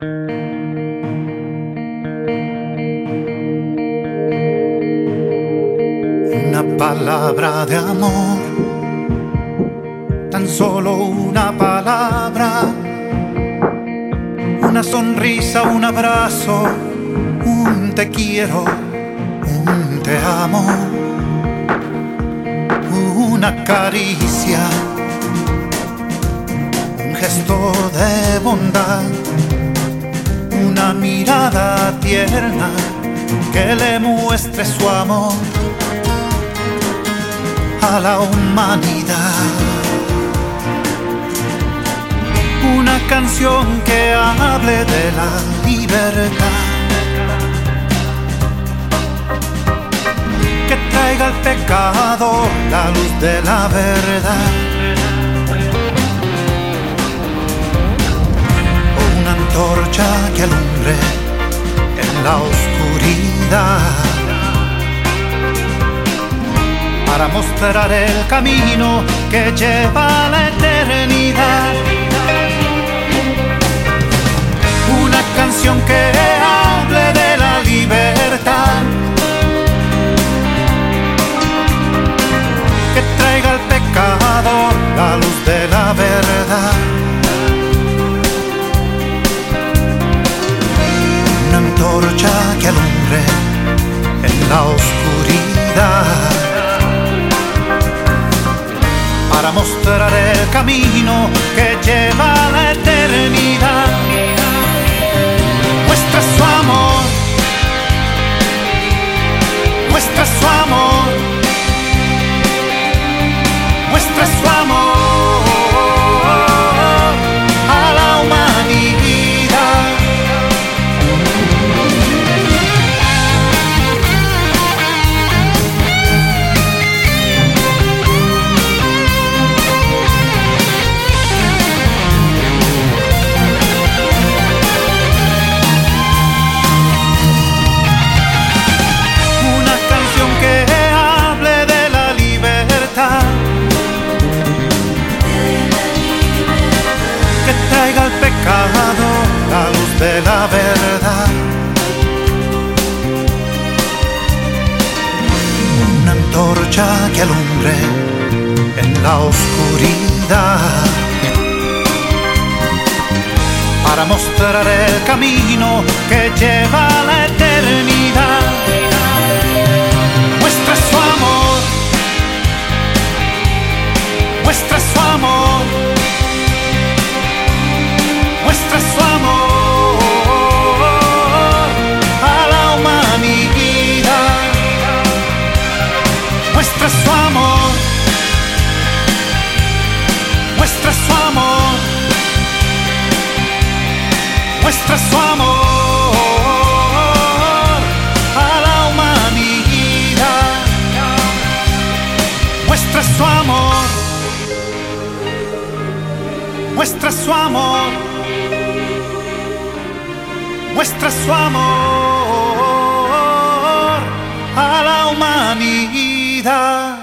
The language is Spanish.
Una palabra de amor, tan solo una palabra, una sonrisa, un abrazo, un te quiero, un te amo, una caricia, un gesto de bondad, mirada tierna que le muestre su amor a la humanidad. Una canción que hable de la libertad. Que traiga al pecado la luz de la verdad. La oscuridad para mostrar el camino que lleva a la eternidad. Una canción que hable de la libertad, que traiga al pecado la luz de la oscuridad para mostrar el camino que lleva a la eternidad. Que alumbre en la oscuridad. Para mostrar el camino que lleva a la eternidad. Muestra su amor, muestra su amor, muestra su amor, muestra su amor a la humanidad. Muestra su amor, muestra su amor, muestra su amor a la humanidad.